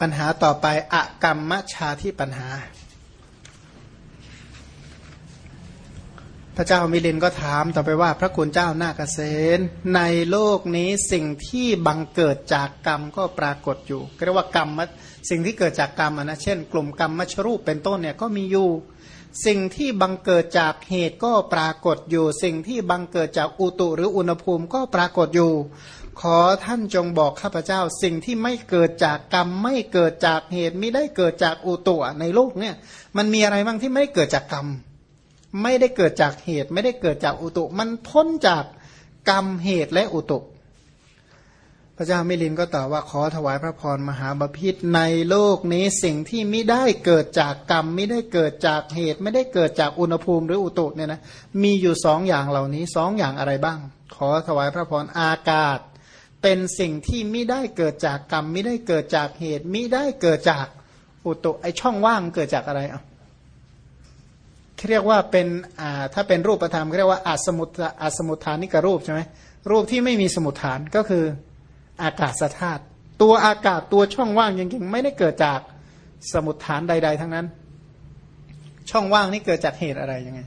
ปัญหาต่อไปอกรรมมชาที่ปัญหา พระเจ้ามิลินก็ถามต่อไปว่าพระคุณเจ้านาเกษณในโลกนี้สิ่งที่บังเกิดจากกรรมก็ปรากฏอยู่เรียกว่ากรรมสิ่งที่เกิดจากกรรมนะเช่น กลุ่มกรรมมัชรูปเป็นต้นเนี่ยก็มีอยู่สิ่งที่บังเกิดจากเหตุก็ปรากฏอยู่ สิ่งที่บังเกิดจากอุตุหรืออุณหภูมิก็ปรากฏอยู่ ขอท่านจงบอกข้าพเจ้า สิ่งที่ไม่เกิดจากกรรม ไม่เกิดจากเหตุไม่ได้เกิดจากอุตุในโลกเนี่ย มันมีอะไรบ้างที่ไม่ได้เกิดจากกรรม ไม่ได้เกิดจากเหตุ ไม่ได้เกิดจากอุตุ มันพ้นจากกรรมเหตุและอุตุ พระเจ้ามิลินก็ตอบว่าขอถวายพระพรมหาบาพิษในโลกนี้สิ่งที่ไม่ได้เกิดจากกรรม ไม่ได้เกิดจากเหตุ ไม่ได้เกิดจากอุณหภูมิหรืออุตุเนี่ยนะมีอยู่สองอย่างเหล่านี้สองอย่างอะไรบ้าง ขอถวายพระพรอากาศ เป็นสิ่งที่ไม่ได้เกิดจากกรรมไม่ได้เกิดจากเหตุไม่ได้เกิดจากอุตุไอช่องว่างเกิดจากอะไรอะเรียกว่าเป็นอ่าถ้าเป็นรูปธรรมเรียกว่าอาสมุทอาสมุทฐานิกรูปใช่ไหมรูปที่ไม่มีสมุทฐานก็คืออากาศธาตุตัวอากาศตัวช่องว่างจริงๆไม่ได้เกิดจากสมุทฐานใด ๆ ทั้งนั้น ช่องว่างนี่เกิดจากเหตุอะไรยังไง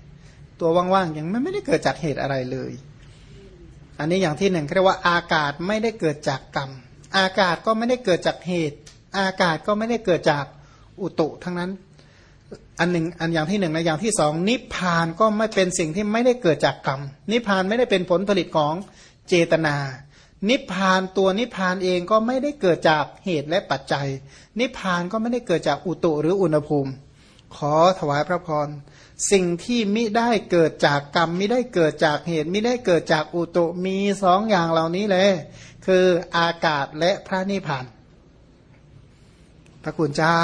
ตัวว่างๆยังไม่ไม่ได้เกิดจากเหตุอะไรเลย อันนี้อย่างที่หนึ่งเรียกว่าอากาศไม่ได้เกิดจากกรรม อากาศก็ไม่ได้เกิดจากเหตุ อากาศก็ไม่ได้เกิดจากอุตุทั้งนั้น อันหนึ่งอันอย่างที่หนึ่งในอย่างที่สองนิพพานก็ไม่เป็นสิ่งที่ไม่ได้เกิดจากกรรม นิพพานไม่ได้เป็นผลผลิตของเจตนา นิพพานตัวนิพพานเองก็ไม่ได้เกิดจากเหตุและปัจจัย นิพพานก็ไม่ได้เกิดจากอุตุหรืออุณหภูมิ ขอถวายพระพร สิ่งที่มิได้เกิดจากกรรมมิได้เกิดจากเหตุมิได้เกิดจากอุตุมีสองอย่างเหล่านี้เลยคืออากาศและพระนิพพานพระคุณเจ้า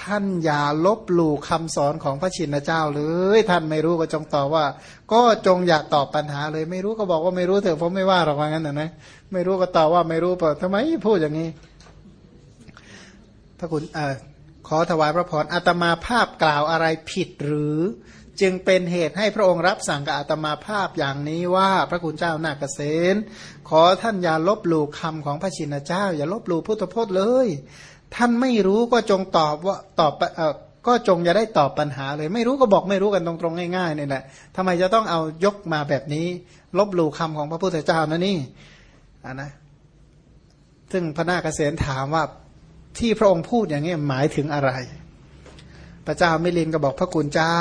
ท่านอย่าลบหลู่คำสอนของพระชินเจ้าเลยท่านไม่รู้ก็จงตอบว่า ก็จงอย่าตอบปัญหาเลย ไม่รู้ก็บอกว่าไม่รู้เถอะผมไม่ว่าหรอกว่างั้นนะนะไม่รู้ก็ตอบว่าไม่รู้เปล่าทำไมพูดอย่างนี้พระคุณเออ ขอถวายพระพรอาตมาภาพกล่าวอะไรผิดหรือ จึงเป็นเหตุให้พระองค์รับสั่งกับอาตมาภาพอย่างนี้ว่าพระคุณเจ้านาเกษณขอท่านอย่าลบหลู่คำของพระชินเจ้า อย่าลบหลู่พุทธพจน์เลย ท่านไม่รู้ก็จงตอบว่าตอบเออก็จงอย่าได้ตอบปัญหาเลย ไม่รู้ก็บอกไม่รู้กันตรงๆง่ายๆนี่แหละทำไมจะต้องเอายกมาแบบนี้ ลบหลู่คำของพระพุทธเจ้านะนี่อ่านะซึ่งพระนาคเษนถามว่า ที่พระองค์พูดอย่างนี้หมายถึงอะไร พระเจ้ามิลินก็บอกพระคุณเจ้า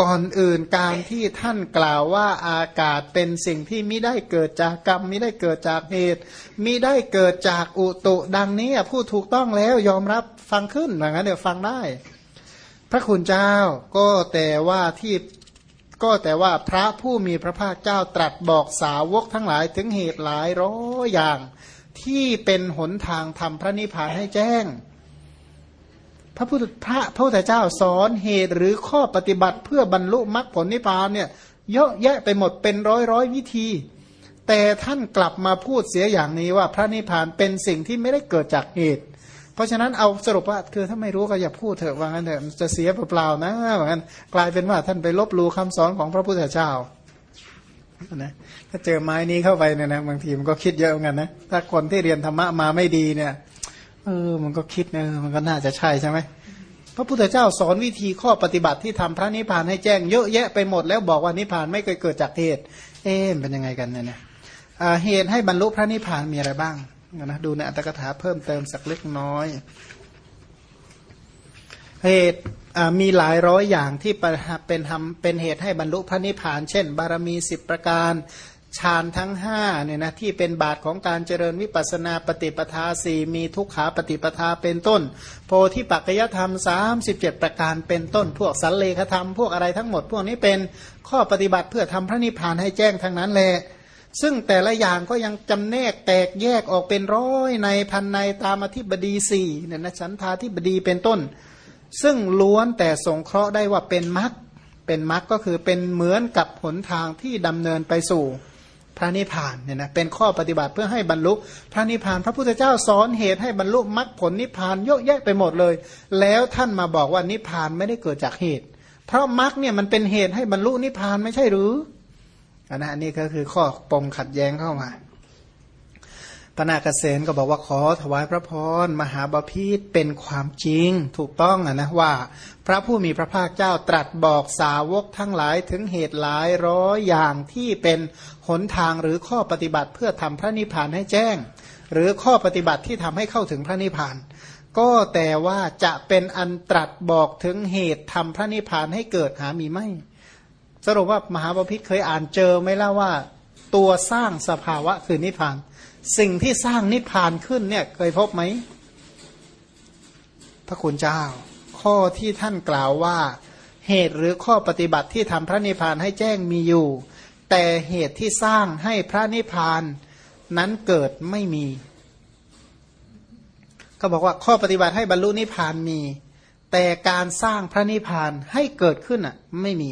ก่อนอื่นการที่ท่านกล่าวว่าอากาศเป็นสิ่งที่ไม่ได้เกิดจากกรรมไม่ได้เกิดจากเหตุมิได้เกิดจากอุตุดังนี้พูดถูกต้องแล้วยอมรับฟังขึ้นอย่างนั้นเดี๋ยวฟังได้ พระคุณเจ้าก็แต่ว่าที่ก็แต่ว่าพระผู้มีพระภาคเจ้าตรัสบอกสาวกทั้งหลายถึงเหตุหลายร้อยอย่าง ที่เป็นหนทางทำพระนิพพานให้แจ้ง พระพุทธพระพระพุทธเจ้าสอนเหตุหรือข้อปฏิบัติเพื่อบรรลุมรรคผลนิพพานเนี่ยเยอะแยะไปหมดเป็นร้อยร้อยวิธี แต่ท่านกลับมาพูดเสียอย่างนี้ว่าพระนิพพานเป็นสิ่งที่ไม่ได้เกิดจากเหตุ เพราะฉะนั้นเอาสรุปว่าคือถ้าไม่รู้ก็อย่าพูดเถอะว่างั้นเถอะจะเสียเปล่าๆนะว่างั้นกลายเป็นว่าท่านไปลบลูคำสอนของพระพุทธเจ้า นะถ้าเจอไม้นี้เข้าไปเนี่ยนะบางทีมันก็คิดเยอะเหมือนกันนะถ้าคนที่เรียนธรรมะมาไม่ดีเนี่ยเออมันก็คิดนะมันก็น่าจะใช่ใช่ไหมพระพุทธเจ้าสอนวิธีข้อปฏิบัติที่ทำพระนิพพานให้แจ้งเยอะแยะไปหมดแล้วบอกว่านิพพานไม่เคยเกิดจากเหตุ เอ๊ะเป็นยังไงกันเนี่ยเหตุให้บรรลุพระนิพพานมีอะไรบ้างนะดูในอัตถกถาเพิ่มเติมสักเล็กน้อย เหตุ มีหลายร้อยอย่างที่เป็นทำเป็นเหตุให้บรรลุพระนิพพาน เช่น บารมีสิบประการฌานทั้งห้าเนี่ยนะที่เป็นบาทของการเจริญวิปัสนาปฏิปทาสี่มีทุกขาปฏิปทาเป็นต้น โพธิปัจจยธรรมสามสิบเจ็ดประการเป็นต้น พวกสันเลขธรรม พวกอะไรทั้งหมด พวกนี้เป็นข้อปฏิบัติเพื่อทำพระนิพพานให้แจ้งทั้งนั้นแหละซึ่งแต่ละอย่างก็ยังจำแนกแตกแยกออกเป็นร้อยในพันในตามอธิบดีสี่เนี่ยนะฉันทาธิบดีเป็นต้น ซึ่งล้วนแต่สงเคราะห์ได้ว่าเป็นมรรคเป็นมรรคก็คือเป็นเหมือนกับหนทางที่ดำเนินไปสู่พระนิพพานเนี่ยนะเป็นข้อปฏิบัติเพื่อให้บรรลุพระนิพพาน พระพุทธเจ้าสอนเหตุให้บรรลุมรรคผลนิพพานเยอะแยะไปหมดเลย แล้วท่านมาบอกว่านิพพานไม่ได้เกิดจากเหตุ เพราะมรรคเนี่ยมันเป็นเหตุให้บรรลุนิพพานไม่ใช่หรืออันนั้นอันนี้ก็คือข้อปมขัดแย้งเข้ามา พระนาคเษนก็บอกว่าขอถวายพระพรมหาบาพิษเป็นความจริงถูกต้องอะนะว่า พระผู้มีพระภาคเจ้าตรัสบอกสาวกทั้งหลายถึงเหตุหลายร้อยอย่างที่เป็นหนทางหรือข้อปฏิบัติเพื่อทำพระนิพพานให้แจ้ง หรือข้อปฏิบัติที่ทำให้เข้าถึงพระนิพพาน ก็แต่ว่าจะเป็นอันตรัสบอกถึงเหตุทำพระนิพพานให้เกิดหามีไม่ สรุปว่ามหาบาพิษเคยอ่านเจอไหมล่ะว่า ตัวสร้างสภาวะคือนิพพาน สิ่งที่สร้างนิพพานขึ้นเนี่ยเคยพบไหม พระคุณเจ้า ข้อที่ท่านกล่าวว่า เหตุหรือข้อปฏิบัติที่ทำพระนิพพานให้แจ้งมีอยู่ แต่เหตุที่สร้างให้พระนิพพานนั้นเกิดไม่มี ก็บอกว่าข้อปฏิบัติให้บรรลุนิพพานมี แต่การสร้างพระนิพพานให้เกิดขึ้นอะ ไม่มี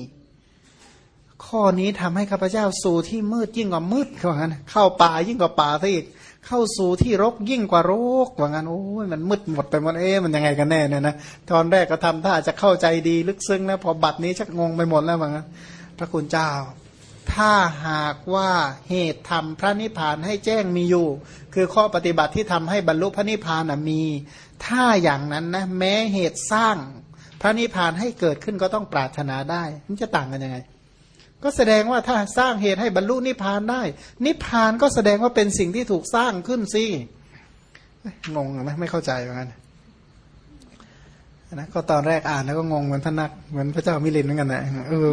ข้อนี้ทำให้ข้าพเจ้าสู่ที่มืดยิ่งกว่ามืดว่างั้น เข้าป่ายิ่งกว่าป่าซะอีก เข้าสู่ที่รกยิ่งกว่ารกว่างั้นโอ้ยมันมืดหมดไปหมดเอ๊ะมันยังไงกันแน่เนี่ยนะตอนแรกก็ทำถ้าจะเข้าใจดีลึกซึ้งแล้วพอบัดนี้ชักงงไปหมดแล้วว่างั้น พระคุณเจ้า ถ้าหากว่าเหตุทำพระนิพพานให้แจ้งมีอยู่ คือข้อปฏิบัติที่ทำให้บรรลุพระนิพพานมี ถ้าอย่างนั้นนะแม้เหตุสร้างพระนิพพานให้เกิดขึ้นก็ต้องปรารถนาได้ มันจะต่างกันยังไง ก็แสดงว่าถ้าสร้างเหตุให้บรรลุนิพพานได้ นิพพานก็แสดงว่าเป็นสิ่งที่ถูกสร้างขึ้นสิงงไหมไม่เข้าใจเหมือนกันนะก็ตอนแรกอ่านแล้วก็งงเหมือนพนักเหมือนพระเจ้ามิลินเหมือนกันนะเออ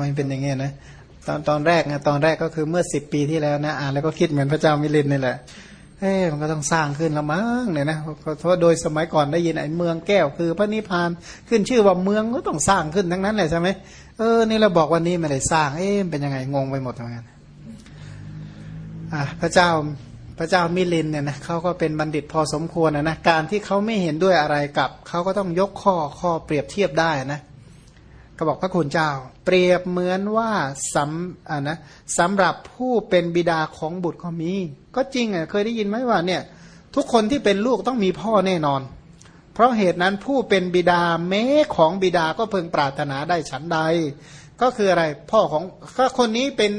มันเป็นอย่างเงี้ยนะตอนตอนแรกนะตอนแรกก็คือเมื่อสิบปีที่แล้วนะอ่านแล้วก็คิดเหมือนพระเจ้ามิลินนี่แหละ เอ๊มันก็ต้องสร้างขึ้นละมั้งเนี่ยนะเพราะโดยสมัยก่อนได้ยินไอ้เมืองแก้วคือพระนิพพานขึ้นชื่อว่าเมืองก็ต้องสร้างขึ้นทั้งนั้นแหละใช่ไหมเออนี่เราบอกวันนี้ไม่ได้สร้าง เอ๊ะเป็นยังไงงงไปหมดทั้งนั้นอะพระเจ้าพระเจ้ามิลินเนี่ยนะเขาก็เป็นบัณฑิตพอสมควรนะนะการที่เขาไม่เห็นด้วยอะไรกับเขาก็ต้องยกข้อข้อเปรียบเทียบได้นะ ก็บอกพระคุณเจ้า เปรียบเหมือนว่าสำอ่านะสำหรับผู้เป็นบิดาของบุตรก็มี ก็จริงอะเคยได้ยินไหมว่าเนี่ยทุกคนที่เป็นลูกต้องมีพ่อแน่นอน เพราะเหตุนั้นผู้เป็นบิดาแม้ของบิดาก็เพึงปรารถนาได้ฉันใด ก็คืออะไรพ่อของถ้าคนนี้เป็น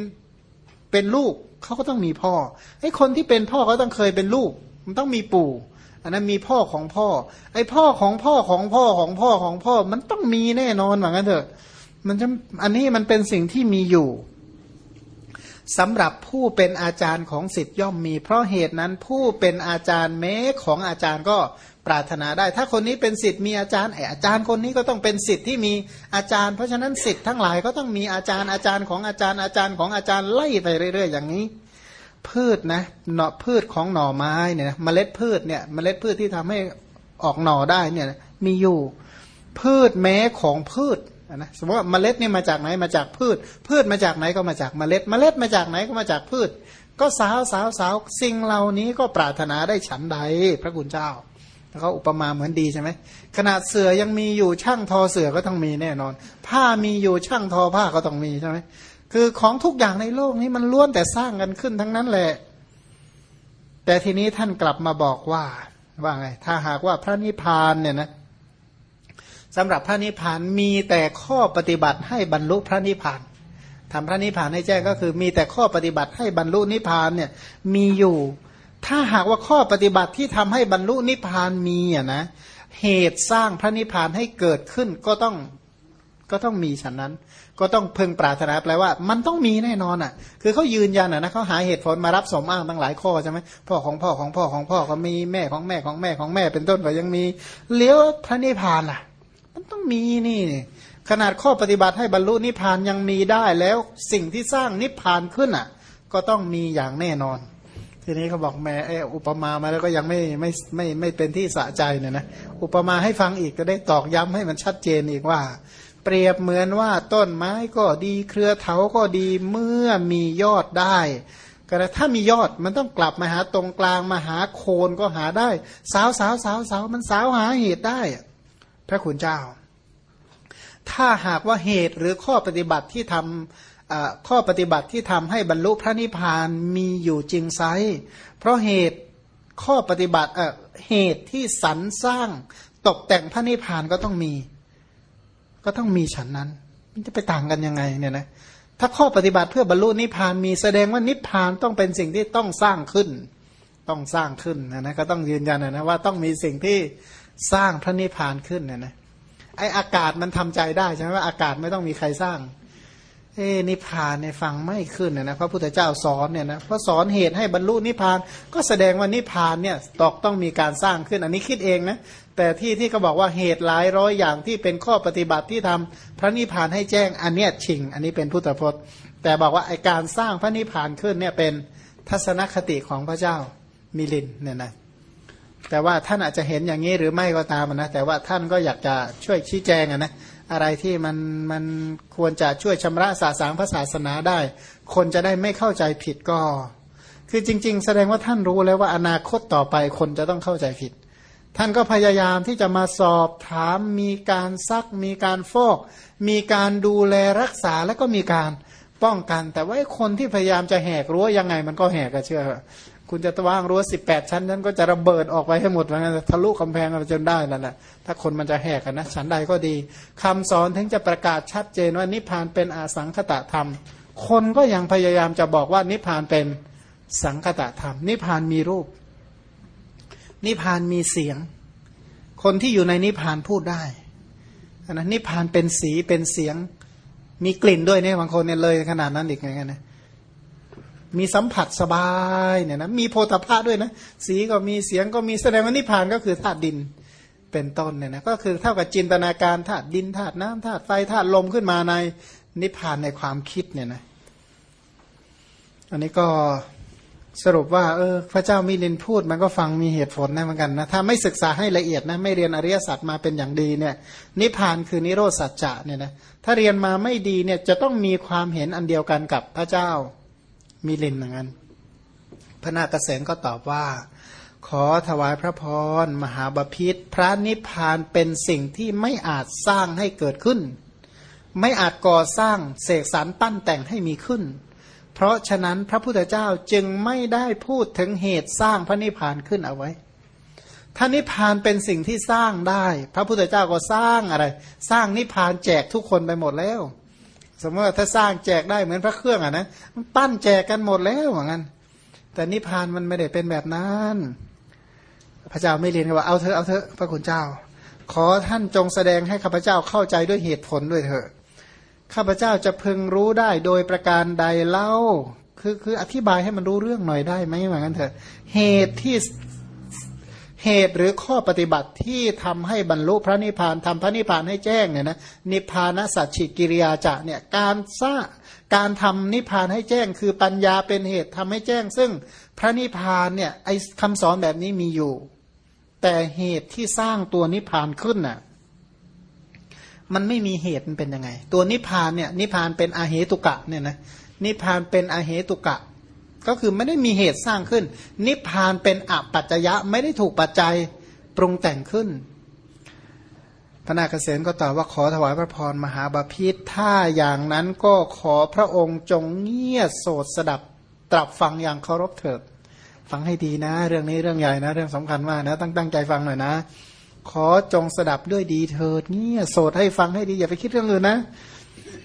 เป็นลูกเขาก็ต้องมีพ่อไอ้คนที่เป็นพ่อก็ต้องเคยเป็นลูก มันต้องมีปู่ อันนั้นมีพ่อของพ่อ ไอ้พ่อของพ่อของพ่อของพ่อของพ่อ มันต้องมีแน่นอนเหมือนกันเถอะ มันจะอันนี้มันเป็นสิ่งที่มีอยู่สำหรับผู้เป็นอาจารย์ของสิทธิ์ย่อมมี เพราะเหตุนั้นผู้เป็นอาจารย์แม้ของอาจารย์ก็ปรารถนาได้ ถ้าคนนี้เป็นสิทธิ์มีอาจารย์ไออาจารย์คนนี้ก็ต้องเป็นสิทธิ์ที่มีอาจารย์ เพราะฉะนั้นสิทธิ์ทั้งหลายก็ต้องมีอาจารย์อาจารย์ของอาจารย์อาจารย์ของอาจารย์ไล่ไปเรื่อย ๆ อย่างนี้ พืชนะเนาะพืชของหน่อไม้เนี่ยเมล็ดพืชเนี่ยเมล็ดพืชที่ทำให้ออกหน่อได้เนี่ยมีอยู่ พืชแม้ของพืชนะสมมติว่าเมล็ดนี่มาจากไหนมาจากพืช พืชมาจากไหนก็มาจากเมล็ด เมล็ดมาจากไหนก็มาจากพืช ก็สาวสาวสาวสิ่งเหล่านี้ก็ปรารถนาได้ฉันใดพระคุณเจ้าแล้วก็อุปมาเหมือนดีใช่ไหมขนาดเสือยังมีอยู่ช่างทอเสือก็ต้องมีแน่นอน ผ้ามีอยู่ช่างทอผ้าก็ต้องมีใช่ไหม คือของทุกอย่างในโลกนี้มันล้วนแต่สร้างกันขึ้นทั้งนั้นแหละ แต่ทีนี้ท่านกลับมาบอกว่า ว่าไง ถ้าหากว่าพระนิพพานเนี่ยนะสำหรับพระนิพพานมีแต่ข้อปฏิบัติให้บรรลุพระนิพพานทำพระนิพพานให้แจ้งก็คือ มีแต่ข้อปฏิบัติให้บรรลุนิพพานเนี่ยมีอยู่ ถ้าหากว่าข้อปฏิบัติที่ทำให้บรรลุนิพพานมีอะนะเหตุสร้างพระนิพพานให้เกิดขึ้นก็ต้อง ก็ต้องมีฉันนั้น ก็ต้องเพ่งปรารถนาแปลว่า มันต้องมีแน่นอนอะ คือเขายืนยันอะนะเขาหาเหตุผลมารับสมอ้างตั้งหลายข้อใช่ไหมพ่อของพ่อของพ่อของพ่อก็มีแม่ของแม่ของแม่ของแม่เป็นต้นก็ยังมีเลี้ยวพระนิพพานล่ะ มันต้องมีนี่ ขนาดข้อปฏิบัติให้บรรลุนิพพานยังมีได้แล้วสิ่งที่สร้างนิพพานขึ้นอะ ก็ต้องมีอย่างแน่นอนทีนี้เขาบอกแม่ไออุปมามาแล้วก็ยังไม่ไม่ไม่ไม่เป็นที่สะใจเนี่ยนะอุปมาให้ฟังอีกจะได้ตอกย้ำให้มันชัดเจนอีกว่า เปรียบเหมือนว่าต้นไม้ก็ดีเครือเถาก็ดีเมื่อมียอดได้ก็ถ้ามียอดมันต้องกลับมาหาตรงกลางมาหาโคนก็หาได้ สาวสาวสาวสาวมันสาวหาเหตุได้ พระคุณเจ้า ถ้าหากว่าเหตุหรือข้อปฏิบัติที่ทำข้อปฏิบัติที่ทำให้บรรลุพระนิพพานมีอยู่จริงไซเพราะเหตุข้อปฏิบัติเหตุที่สรรสร้างตกแต่งพระนิพพานก็ต้องมี ก็ต้องมีฉันนั้น มันจะไปต่างกันยังไงเนี่ยนะถ้าข้อปฏิบัติเพื่อบรรลุนิพพานมีแสดงว่านิพพานต้องเป็นสิ่งที่ต้องสร้างขึ้น ต้องสร้างขึ้นนะนะก็ต้องยืนยันนะว่าต้องมีสิ่งที่สร้างพระนิพพานขึ้นนะนะไออากาศมันทำใจได้ใช่ไหมว่าอากาศไม่ต้องมีใครสร้าง เอ้นิพพานเนี่ยฟังไม่ขึ้นนะนะพระพุทธเจ้าสอนเนี่ยนะพระสอนเหตุให้บรรลุนิพพาน ก็แสดงว่านิพพานเนี่ยตอกต้องมีการสร้างขึ้น อันนี้คิดเองนะ แต่ที่ที่เขาบอกว่าเหตุหลายร้อยอย่างที่เป็นข้อปฏิบัติที่ทำพระนิพพานให้แจ้งอันเนี้ยชิง อันนี้เป็นพุทธพจน์ แต่บอกว่าไอการสร้างพระนิพพานขึ้นเนี่ยเป็นทัศนคติของพระเจ้ามิลินเนี่ยนะแต่ว่าท่านอาจจะเห็นอย่างนี้หรือไม่ก็ตามนะแต่ว่าท่านก็อยากจะช่วยชี้แจงนะอะไรที่มันมันควรจะช่วยชำระสาสางพระศาสนาได้ คนจะได้ไม่เข้าใจผิดก็ คือจริง ๆ แสดงว่าท่านรู้แล้วว่าอนาคตต่อไปคนจะต้องเข้าใจผิด ท่านก็พยายามที่จะมาสอบถามมีการซัก มีการฟอก มีการดูแลรักษาแล้วก็มีการป้องกัน แต่ว่าคนที่พยายามจะแหกรั้วยังไง มันก็แหกก็เชื่อ คุณจะวางรั้วสิบแปดชั้นนั้นก็จะระเบิดออกไปให้หมดเหมือนกันทะลุกำแพงจนได้นั่นแหละถ้าคนมันจะแหกกันนะฉันใดก็ดีคำสอนถึงจะประกาศชัดเจนว่านิพพานเป็นอาสังคตะธรรม คนก็ยังพยายามจะบอกว่านิพพานเป็นสังคตะธรรม นิพพานมีรูป นิพานมีเสียง คนที่อยู่ในนิพานพูดได้นะนิพานเป็นสีเป็นเสียง มีกลิ่นด้วยเนี่ยบางคนเนี่ยเลยขนาดนั้นอีกไงนะมีสัมผัสสบายเนี่ยนะมีโพธาภะด้วยนะสีก็มีเสียงก็มีแสดงว่านิพานก็คือธาตุดินเป็นต้นเนี่ยนะก็คือเท่ากับจินตนาการธาตุดินธาตุน้ำธาตุไฟธาตุลมขึ้นมาในนิพานในความคิดเนี่ยนะอันนี้ก็ สรุปว่าเออพระเจ้ามิลินพูดมันก็ฟังมีเหตุผลนะเหมือนกันนะถ้าไม่ศึกษาให้ละเอียดนะไม่เรียนอริยสัจมาเป็นอย่างดีเนี่ยนิพพานคือนิโรธสัจจะเนี่ยนะถ้าเรียนมาไม่ดีเนี่ยจะต้องมีความเห็นอันเดียวกันกับพระเจ้ามิลินเหมือนกันพระนาคเษนก็ตอบว่า ขอถวายพระพรมหาบาพิษพระนิพพานเป็นสิ่งที่ไม่อาจสร้างให้เกิดขึ้น ไม่อาจก่อสร้างเสกสรรปั้นแต่งให้มีขึ้น เพราะฉะนั้นพระพุทธเจ้าจึงไม่ได้พูดถึงเหตุสร้างพระนิพพานขึ้นเอาไว้ถ้านิพพานเป็นสิ่งที่สร้างได้ พระพุทธเจ้าก็สร้างอะไร สร้างนิพพานแจกทุกคนไปหมดแล้ว สมมติว่าถ้าสร้างแจกได้เหมือนพระเครื่องอะนะมันปั้นแจกกันหมดแล้วเหมือนกันแต่นิพพานมันไม่ได้เป็นแบบนั้น พระเจ้าไม่เรียนว่าเอาเถอะเอาเถอะพระคุณเจ้า ขอท่านจงแสดงให้ข้าพเจ้าเข้าใจด้วยเหตุผลด้วยเถอะ ข้าพเจ้าจะพึงรู้ได้โดยประการใดเล่า คือคืออธิบายให้มันรู้เรื่องหน่อยได้ไหมเหมือนกันเถอะ เหตุที่เหตุหรือข้อปฏิบัติที่ทำให้บรรลุพระนิพพานทำพระนิพพานให้แจ้งเนี่ยนะนิพพานสัจฉิกิริยาจะเนี่ยการสร้างการทำนิพพานให้แจ้ง คือปัญญาเป็นเหตุทำให้แจ้ง ซึ่งพระนิพพานเนี่ยไอคำสอนแบบนี้มีอยู่ แต่เหตุที่สร้างตัวนิพพานขึ้นน่ะ มันไม่มีเหตุมันเป็นยังไง ตัวนิพพานเนี่ยนิพพานเป็นอาเหตุกะเนี่ยนะนิพพานเป็นอาเหตุกะ ก็คือไม่ได้มีเหตุสร้างขึ้น นิพพานเป็นอปัจจยะไม่ได้ถูกปัจจัยปรุงแต่งขึ้น พระนาคเษนก็ตอบว่าขอถวายพระพรมหาบาพิษถ้าอย่างนั้นก็ขอพระองค์จงเงียบโสดสดับตรับฟังอย่างเคารพเถิดฟังให้ดีนะ เรื่องนี้เรื่องใหญ่นะ เรื่องสำคัญมากนะตั้งตั้งใจฟังหน่อยนะ ขอจงสดับด้วยดีเถิดเงียโสดให้ฟังให้ดี อย่าไปคิดเรื่องอื่นนะ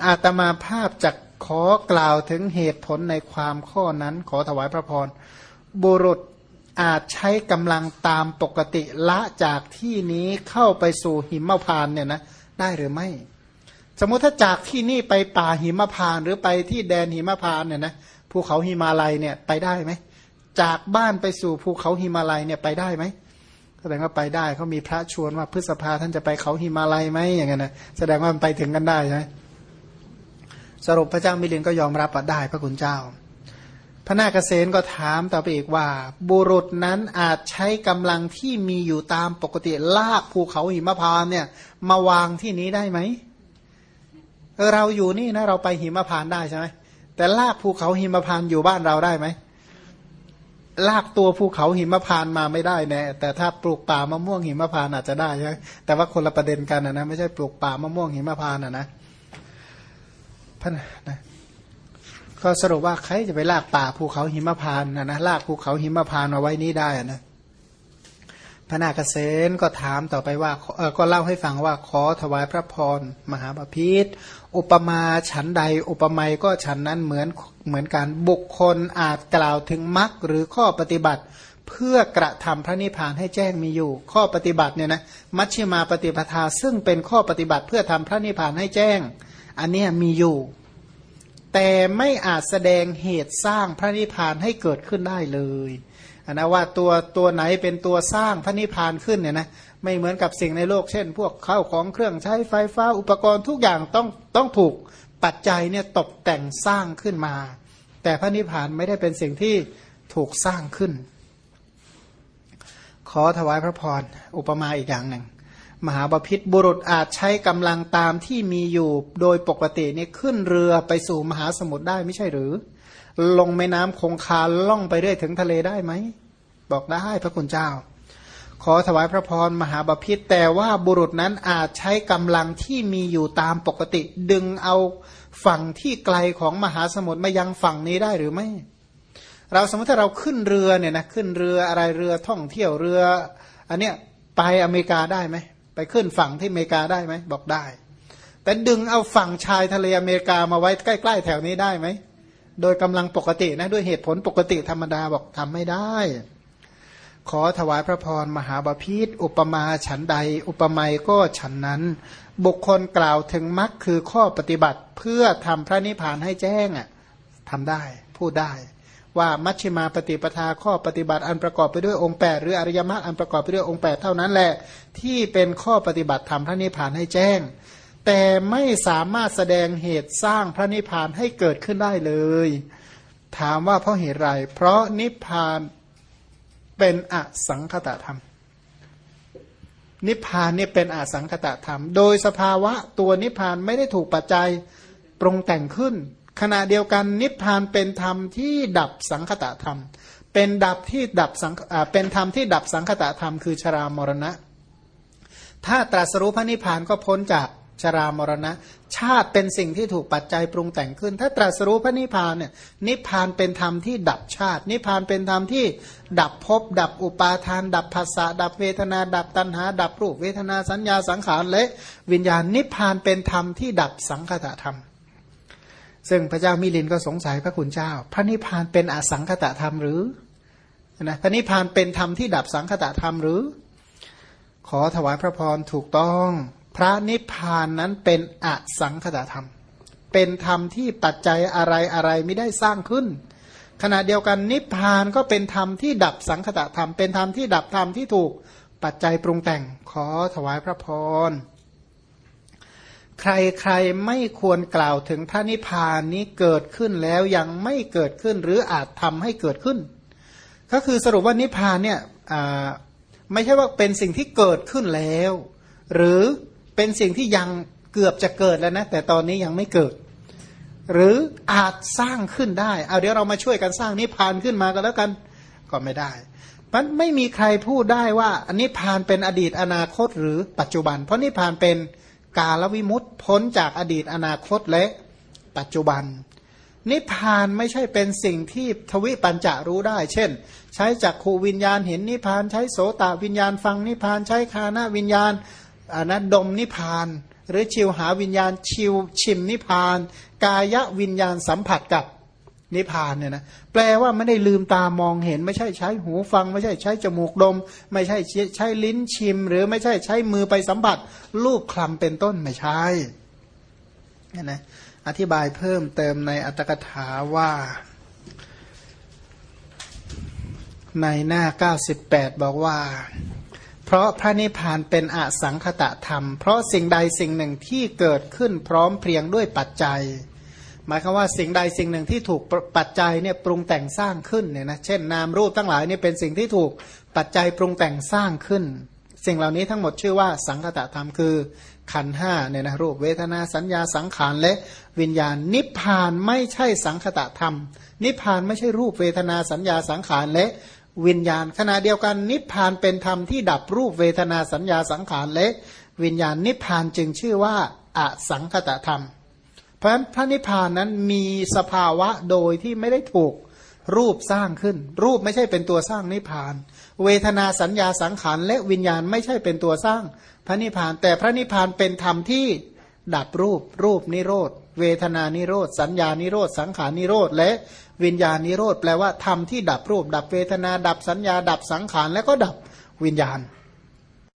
อาตมาภาพจากขอกล่าวถึงเหตุผลในความข้อนั้น ขอถวายพระพรบุรุษอาจใช้กำลังตามปกติละจากที่นี้เข้าไปสู่หิมพานเนี่ยนะได้หรือไม่ สมมุติถ้าจากที่นี่ไปป่าหิมพานหรือไปที่แดนหิมพานเนี่ยนะภูเขาหิมาลัยเนี่ยไปได้ไหมจากบ้านไปสู่ภูเขาหิมาลัยเนี่ยไปได้ไหม แสดงว่าไปได้เขามีพระชวนว่าพฤษภาท่านจะไปเขาหิมาลัยไหมอย่างเงี้ยนะแสดงว่ามันไปถึงกันได้ใช่ไหมสรุปพระเจ้ามิลินก็ยอมรับว่าได้พระคุณเจ้า พระนาคเษนก็ถามต่อไปอีกว่า บุรุษนั้นอาจใช้กำลังที่มีอยู่ตามปกติลากภูเขาหิมพานเนี่ย มาวางที่นี้ได้ไหมเราอยู่นี่นะเราไปหิมพานได้ใช่ไหมแต่ลากภูเขาหิมพานอยู่บ้านเราได้ไหม ลากตัวภูเขาหิมพานมาไม่ได้แน่แต่ถ้าปลูกป่ามะม่วงหิมพานอาจจะได้ใช่ไหมแต่ว่าคนละประเด็นกันนะนะไม่ใช่ปลูกป่ามะม่วงหิมพานนะนะพันนะก็สรุปว่าใครจะไปลากป่าภูเขาหิมพานนะนะลากภูเขาหิมพานมาไว้นี้ได้นะ พระนาคเษนก็ถามต่อไปว่าก็เล่าให้ฟังว่าขอถวายพระพรมหาบาพิษอุปมาฉันใด อุปไมยก็ฉันนั้นเหมือนเหมือนกันบุคคลอาจกล่าวถึงมรรคหรือข้อปฏิบัติ เพื่อกระทำพระนิพพานให้แจ้งมีอยู่ ข้อปฏิบัติเนี่ยนะมัชฌิมาปฏิปทาซึ่งเป็นข้อปฏิบัติเพื่อทำพระนิพพานให้แจ้ง อันนี้มีอยู่ แต่ไม่อาจแสดงเหตุสร้างพระนิพพานให้เกิดขึ้นได้เลย นนะว่าตัวตัวไหนเป็นตัวสร้างพระนิพพานขึ้นเนี่ยนะไม่เหมือนกับสิ่งในโลกเช่น พวกข้าวของเครื่องใช้ไฟฟ้าอุปกรณ์ทุกอย่างต้องต้องถูกปัจจัยเนี่ยตกแต่งสร้างขึ้นมา แต่พระนิพพานไม่ได้เป็นสิ่งที่ถูกสร้างขึ้น ขอถวายพระพรอุปมาอีกอย่างหนึ่ง มหาบพิษบุรุษอาจใช้กำลังตามที่มีอยู่โดยปกตินี่ขึ้นเรือไปสู่มหาสมุทรได้ไม่ใช่หรือ ลงแม่น้ำคงคาล่องไปเรื่อยถึงทะเลได้ไหม บอกได้พระคุณเจ้า ขอถวายพระพรมหาบพิษแต่ว่าบุรุษนั้นอาจใช้กำลังที่มีอยู่ตามปกติ ดึงเอาฝั่งที่ไกลของมหาสมุทรมายังฝั่งนี้ได้หรือไม่ เราสมมติถ้าเราขึ้นเรือเนี่ยนะขึ้นเรืออะไรเรือท่องเที่ยวเรืออันเนี้ยไปอเมริกาได้ไหม ไปขึ้นฝั่งที่อเมริกาได้ไหมบอกได้ แต่ดึงเอาฝั่งชายทะเลอเมริกามาไว้ใกล้ๆแถวนี้ได้ไหมโดยกำลังปกตินะด้วยเหตุผลปกติธรรมดาบอกทำไม่ได้ ขอถวายพระพรมหาบาพิษอุปมาฉันใด อุปไมยก็ฉันนั้น บุคคลกล่าวถึงมรรคคือข้อปฏิบัติเพื่อทำพระนิพพานให้แจ้งอะทำได้ พูดได้ ว่ามัชฌิมาปฏิปทาข้อปฏิบัติอันประกอบไปด้วยองค์8หรืออริยมรรคอันประกอบไปด้วยองค์8เท่านั้นแหละ ที่เป็นข้อปฏิบัติธรรมพระนิพพานให้แจ้ง แต่ไม่สามารถแสดงเหตุสร้างพระนิพพานให้เกิดขึ้นได้เลย ถามว่าเพราะเหตุไร เพราะนิพพานเป็นอสังคตธรรม นิพพานนี่เป็นอสังคตธรรม โดยสภาวะตัวนิพพานไม่ได้ถูกปัจจัยปรุงแต่งขึ้น ขณะเดียวกันนิพพานเป็นธรรมที่ดับสังคตะธรรม เป็นดับที่ดับสังเป็นธรรมที่ดับสังคตะธรรมคือชรามรณะ ถ้าตรัสรู้พระนิพพานก็พ้นจากชรามรณะ ชาติเป็นสิ่งที่ถูกปัจจัยปรุงแต่งขึ้น ถ้าตรัสรู้พระนิพพานเนี่ยนิพพานเป็นธรรมที่ดับชาติ นิพพานเป็นธรรมที่ดับภพดับอุปาทาน ดับภาษาดับเวทนา ดับตัณหา ดับรูปเวทนาสัญญาสังขารและวิญญาณนิพพานเป็นธรรมที่ดับสังคตะธรรม ซึ่งพระเจ้ามิลินก็สงสัยพระคุณเจ้า พระนิพพานเป็นอสังคตะธรรมหรือนะพระนิพพานเป็นธรรมที่ดับสังคตะธรรมหรือ ขอถวายพระพรถูกต้อง พระนิพพานนั้นเป็นอสังคตะธรรม เป็นธรรมที่ปัจจัยอะไรอะไรไม่ได้สร้างขึ้น ขณะเดียวกันนิพพานก็เป็นธรรมที่ดับสังคตะธรรม เป็นธรรมที่ดับธรรมที่ถูกปัจจัยปรุงแต่ง ขอถวายพระพร ใครใครไม่ควรกล่าวถึงพระนิพพานนี้เกิดขึ้นแล้วยังไม่เกิดขึ้นหรืออาจทำให้เกิดขึ้น ก็คือสรุปว่านิพพานเนี่ยไม่ใช่ว่าเป็นสิ่งที่เกิดขึ้นแล้ว หรือเป็นสิ่งที่ยังเกือบจะเกิดแล้วนะแต่ตอนนี้ยังไม่เกิด หรืออาจสร้างขึ้นได้เอาเดี๋ยวเรามาช่วยกันสร้างนิพพานขึ้นมากันแล้วกันก็ไม่ได้มันไม่มีใครพูดได้ว่านิพพานเป็นอดีตอนาคตหรือปัจจุบัน เพราะนิพพานเป็น กาลวิมุตพ้นจากอดีตอนาคตและปัจจุบัน นิพพานไม่ใช่เป็นสิ่งที่ทวิปัญจะรู้ได้ เช่น ใช้จักขูวิญญาณเห็นนิพพานใช้โสตวิญญาณฟังนิพพานใช้คานาวิญญาณอนะดมนิพพาน หรือชิวหาวิญญาณชิวชิมนิพพาน กายวิญญาณสัมผัสกับ นิพพานเนี่ยนะแปลว่าไม่ได้ลืมตามองเห็น ไม่ใช่ใช้หูฟัง ไม่ใช่ใช้จมูกดม ไม่ใช่ใช้ลิ้นชิม หรือไม่ใช่ใช้มือไปสัมผัสรูปคลำเป็นต้นไม่ใช่เนี่ยนะอธิบายเพิ่มเติมในอัตถกถาว่า ในหน้า 98 บอกว่า เพราะพระนิพพานเป็นอสังคตะธรรม เพราะสิ่งใดสิ่งหนึ่งที่เกิดขึ้นพร้อมเพรียงด้วยปัจจัย หมายความว่าสิ่งใดสิ่งหนึ่งที่ถูกปัจจัยเนี่ยปรุงแต่งสร้างขึ้นเนี่ยนะเช่นนามรูปทั้งหลายนี่เป็นสิ่งที่ถูกปัจจัยปรุงแต่งสร้างขึ้น สิ่งเหล่านี้ทั้งหมดชื่อว่าสังคตะธรรมคือขันห้าเนี่ยนะรูปเวทนาสัญญาสังขารและวิญญาณ นิพพานไม่ใช่สังคตะธรรม นิพพานไม่ใช่รูปเวทนาสัญญาสังขารและวิญญาณขณะเดียวกันนิพพานเป็นธรรมที่ดับรูปเวทนาสัญญาสังขารและวิญญาณนิพพานจึงชื่อว่าอสังคตะธรรม เพราะฉะนั้นพระนิพพานนั้นมีสภาวะโดยที่ไม่ได้ถูกรูปสร้างขึ้น รูปไม่ใช่เป็นตัวสร้างนิพพาน เวทนาสัญญาสังขารและวิญญาณไม่ใช่เป็นตัวสร้างพระนิพพาน แต่พระนิพพานเป็นธรรมที่ดับรูป รูปนิโรธ เวทนานิโรธ สัญญานิโรธ สังขารนิโรธ และวิญญาณนิโรธ แปลว่าธรรมที่ดับรูป ดับเวทนา ดับสัญญา ดับสังขาร และก็ดับวิญญาณ